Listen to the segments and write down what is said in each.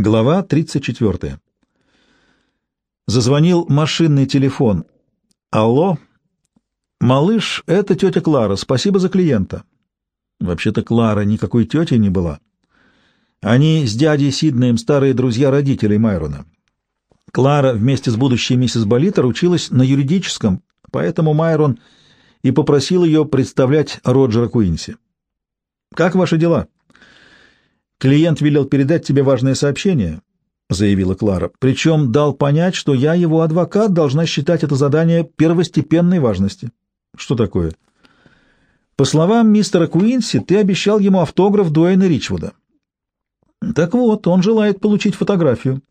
Глава 34. Зазвонил машинный телефон. «Алло? Малыш, это тетя Клара. Спасибо за клиента». Вообще-то Клара никакой тетей не была. Они с дядей Сиднеем старые друзья родителей Майрона. Клара вместе с будущей миссис Болитер училась на юридическом, поэтому Майрон и попросил ее представлять Роджера Куинси. «Как ваши дела?» «Клиент велел передать тебе важное сообщение», — заявила Клара. «Причем дал понять, что я, его адвокат, должна считать это задание первостепенной важности». «Что такое?» «По словам мистера Куинси, ты обещал ему автограф Дуэйна Ричвуда». «Так вот, он желает получить фотографию».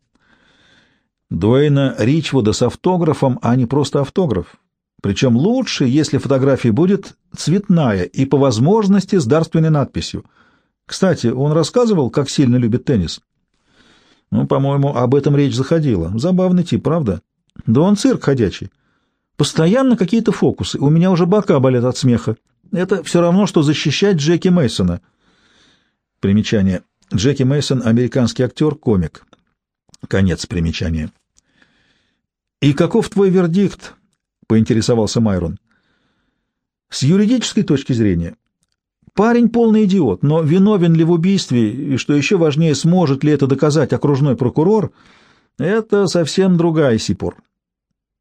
Дуэйна Ричвуда с автографом, а не просто автограф. Причем лучше, если фотография будет цветная и, по возможности, с дарственной надписью — кстати, он рассказывал, как сильно любит теннис. Ну, по-моему, об этом речь заходила. Забавный тип, правда? Да он цирк ходячий. Постоянно какие-то фокусы. У меня уже бока болят от смеха. Это все равно, что защищать Джеки Мейсона. Примечание. Джеки Мейсон — американский актер, комик. Конец примечания. «И каков твой вердикт?» — поинтересовался Майрон. «С юридической точки зрения, Парень полный идиот, но виновен ли в убийстве, и, что еще важнее, сможет ли это доказать окружной прокурор, это совсем другая сипор.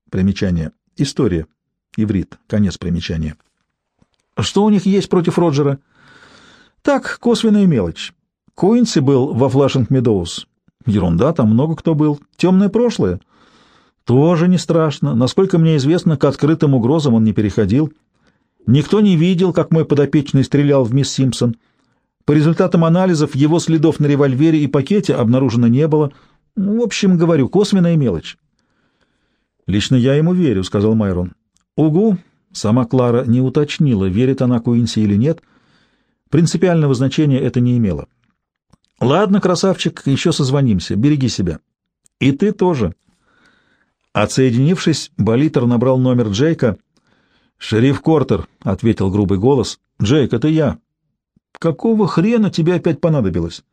Примечание. История. Иврит. Конец примечания. Что у них есть против Роджера? Так, косвенная мелочь. Куинси был во Флашинг Медоуз. Ерунда, там много кто был. Темное прошлое. Тоже не страшно. Насколько мне известно, к открытым угрозам он не переходил. Никто не видел, как мой подопечный стрелял в мисс Симпсон. По результатам анализов его следов на револьвере и пакете обнаружено не было. Ну, в общем, говорю, косвенная мелочь. «Лично я ему верю», — сказал Майрон. «Угу», — сама Клара не уточнила, верит она Куинси или нет. Принципиального значения это не имело. «Ладно, красавчик, еще созвонимся. Береги себя». «И ты тоже». Отсоединившись, Болитер набрал номер Джейка — «Шериф Кортер», — ответил грубый голос. «Джейк, это я». «Какого хрена тебе опять понадобилось?»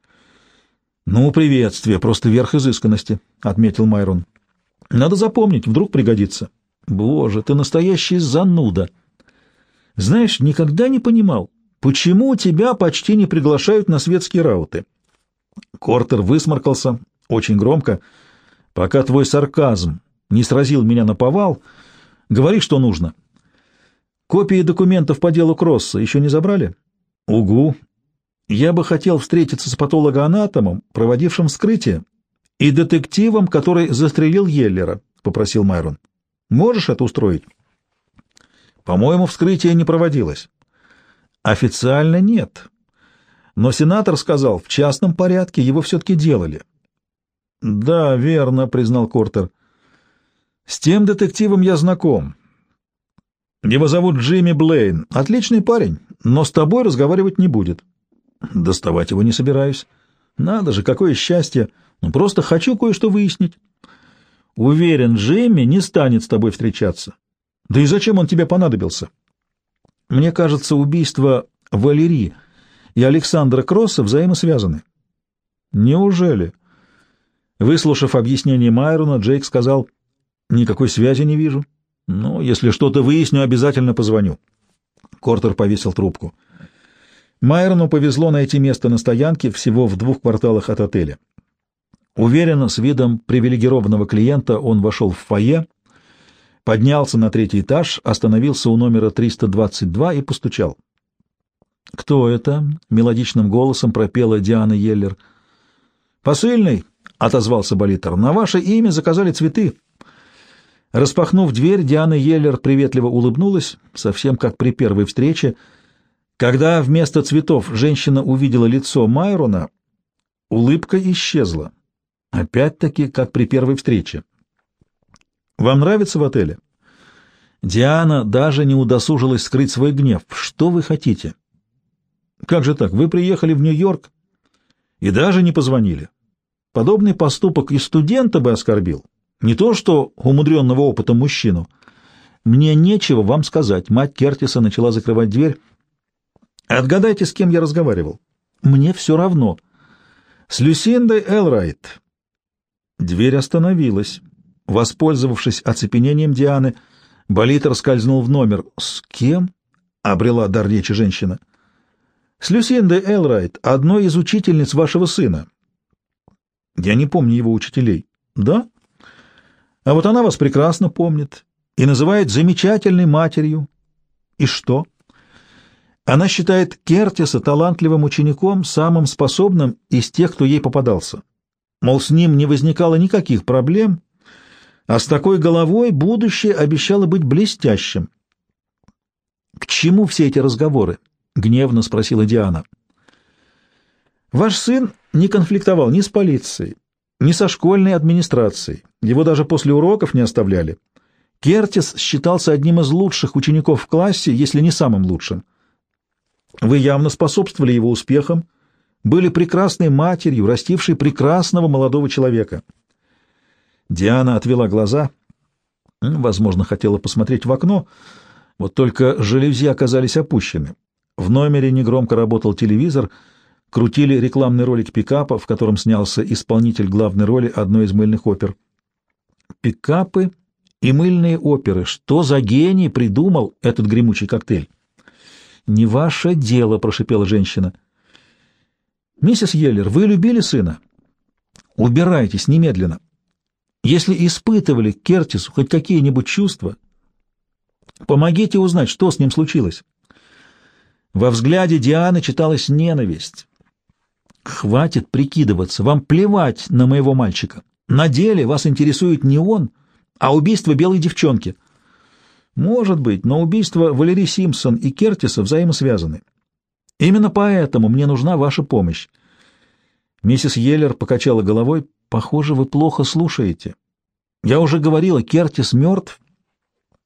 «Ну, приветствие, просто верх изысканности», — отметил Майрон. «Надо запомнить, вдруг пригодится». «Боже, ты настоящий зануда!» «Знаешь, никогда не понимал, почему тебя почти не приглашают на светские рауты?» Кортер высморкался очень громко. «Пока твой сарказм не сразил меня на повал, говори, что нужно». Копии документов по делу Кросса еще не забрали? Угу. Я бы хотел встретиться с патологоанатомом, проводившим вскрытие, и детективом, который застрелил Йеллера, — попросил Майрон. Можешь это устроить? По-моему, вскрытие не проводилось. Официально нет. Но сенатор сказал, в частном порядке его все-таки делали. Да, верно, признал Кортер. С тем детективом я знаком. Его зовут Джимми Блейн. Отличный парень, но с тобой разговаривать не будет. Доставать его не собираюсь. Надо же, какое счастье. Ну, просто хочу кое-что выяснить. Уверен, Джимми не станет с тобой встречаться. Да и зачем он тебе понадобился? Мне кажется, убийство Валерии и Александра Кросса взаимосвязаны. Неужели? Выслушав объяснение Майрона, Джейк сказал, «Никакой связи не вижу». Ну, если что-то выясню, обязательно позвоню. Кортер повесил трубку. Майерну повезло найти место на стоянке всего в двух кварталах от отеля. Уверенно, с видом привилегированного клиента, он вошел в фойе, поднялся на третий этаж, остановился у номера 322 и постучал. «Кто это?» — мелодичным голосом пропела Диана Йеллер. «Посыльный», — отозвался Болитер, — «на ваше имя заказали цветы». Распахнув дверь, Диана Йеллер приветливо улыбнулась, совсем как при первой встрече. Когда вместо цветов женщина увидела лицо Майрона, улыбка исчезла. Опять-таки, как при первой встрече. «Вам нравится в отеле?» Диана даже не удосужилась скрыть свой гнев. «Что вы хотите?» «Как же так? Вы приехали в Нью-Йорк и даже не позвонили. Подобный поступок и студента бы оскорбил. Не то что умудренного опытом мужчину. Мне нечего вам сказать. Мать Кертиса начала закрывать дверь. Отгадайте, с кем я разговаривал. Мне все равно. С Люсиндой Элрайт. Дверь остановилась. Воспользовавшись оцепенением Дианы, Болитер скользнул в номер. «С кем?» — обрела дар речи женщина. «С Люсиндой Элрайт, одной из учительниц вашего сына». «Я не помню его учителей». «Да?» «А вот она вас прекрасно помнит и называет замечательной матерью». «И что?» Она считает Кертиса талантливым учеником, самым способным из тех, кто ей попадался. Мол, с ним не возникало никаких проблем, а с такой головой будущее обещало быть блестящим. «К чему все эти разговоры?» — гневно спросила Диана. «Ваш сын не конфликтовал ни с полицией, ни со школьной администрацией. Его даже после уроков не оставляли. Кертис считался одним из лучших учеников в классе, если не самым лучшим. Вы явно способствовали его успехам, были прекрасной матерью, растившей прекрасного молодого человека. Диана отвела глаза, возможно, хотела посмотреть в окно, вот только жалюзи оказались опущены. В номере негромко работал телевизор, крутили рекламный ролик пикапа, в котором снялся исполнитель главной роли одной из мыльных опер. Пикапы и мыльные оперы. Что за гений придумал этот гремучий коктейль? «Не ваше дело», — прошипела женщина. «Миссис Йеллер, вы любили сына? Убирайтесь немедленно. Если испытывали к Кертису хоть какие-нибудь чувства, помогите узнать, что с ним случилось». Во взгляде Дианы читалась ненависть. «Хватит прикидываться, вам плевать на моего мальчика. На деле вас интересует не он, а убийство белой девчонки». Может быть, но убийства Валерии Симпсон и Кертиса взаимосвязаны. Именно поэтому мне нужна ваша помощь. Миссис Йеллер покачала головой. Похоже, вы плохо слушаете. Я уже говорила, Кертис мертв.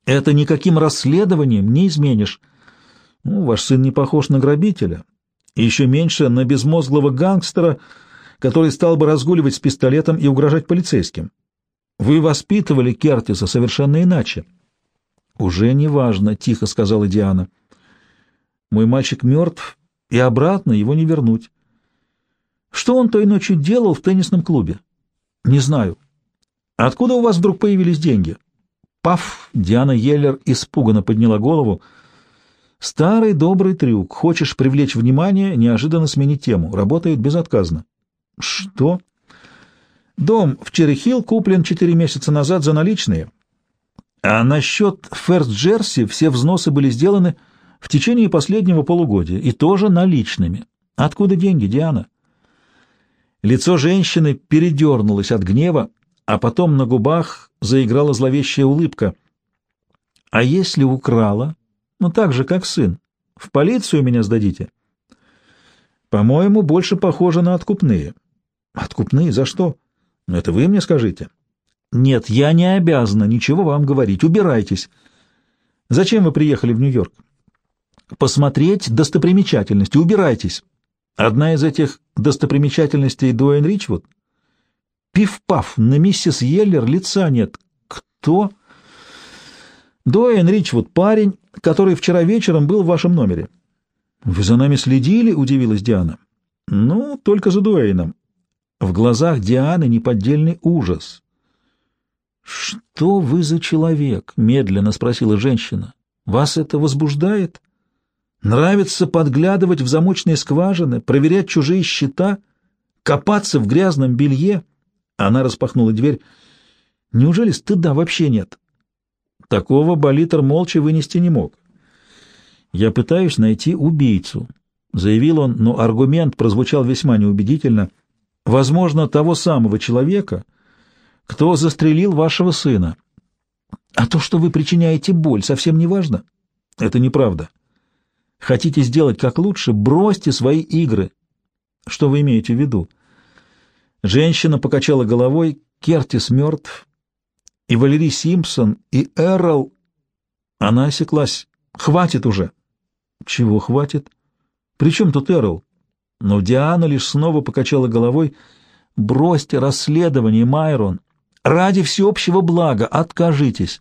Это никаким расследованием не изменишь. Ну, ваш сын не похож на грабителя. И еще меньше на безмозглого гангстера, который стал бы разгуливать с пистолетом и угрожать полицейским. Вы воспитывали Кертиса совершенно иначе. «Уже не важно», — тихо сказала Диана. «Мой мальчик мертв, и обратно его не вернуть». «Что он той ночью делал в теннисном клубе?» «Не знаю». «Откуда у вас вдруг появились деньги?» «Паф!» — Диана Йеллер испуганно подняла голову. «Старый добрый трюк. Хочешь привлечь внимание, неожиданно сменить тему. Работает безотказно». «Что?» «Дом в Черехилл куплен четыре месяца назад за наличные». А насчет Ферст Джерси все взносы были сделаны в течение последнего полугодия и тоже наличными. Откуда деньги, Диана? Лицо женщины передернулось от гнева, а потом на губах заиграла зловещая улыбка. А если украла? Ну так же, как сын. В полицию меня сдадите? По-моему, больше похоже на откупные. Откупные? За что? Ну, это вы мне скажите. «Нет, я не обязана ничего вам говорить. Убирайтесь». «Зачем вы приехали в Нью-Йорк?» «Посмотреть достопримечательности. Убирайтесь». «Одна из этих достопримечательностей Дуэйн Ричвуд?» «Пиф-паф, на миссис Йеллер лица нет». «Кто?» «Дуэйн Ричвуд, парень, который вчера вечером был в вашем номере». «Вы за нами следили?» — удивилась Диана. «Ну, только за Дуэйном». В глазах Дианы неподдельный ужас. «Что вы за человек?» — медленно спросила женщина. «Вас это возбуждает? Нравится подглядывать в замочные скважины, проверять чужие счета, копаться в грязном белье?» Она распахнула дверь. «Неужели стыда вообще нет?» Такого Болитер молча вынести не мог. «Я пытаюсь найти убийцу», — заявил он, но аргумент прозвучал весьма неубедительно. «Возможно, того самого человека...» кто застрелил вашего сына. А то, что вы причиняете боль, совсем не важно. Это неправда. Хотите сделать как лучше, бросьте свои игры. Что вы имеете в виду? Женщина покачала головой, Кертис мертв, и Валерий Симпсон, и Эрл... Она осеклась. Хватит уже. Чего хватит? При чем тут Эрл? Но Диана лишь снова покачала головой. Бросьте расследование, Майрон. Ради всеобщего блага откажитесь.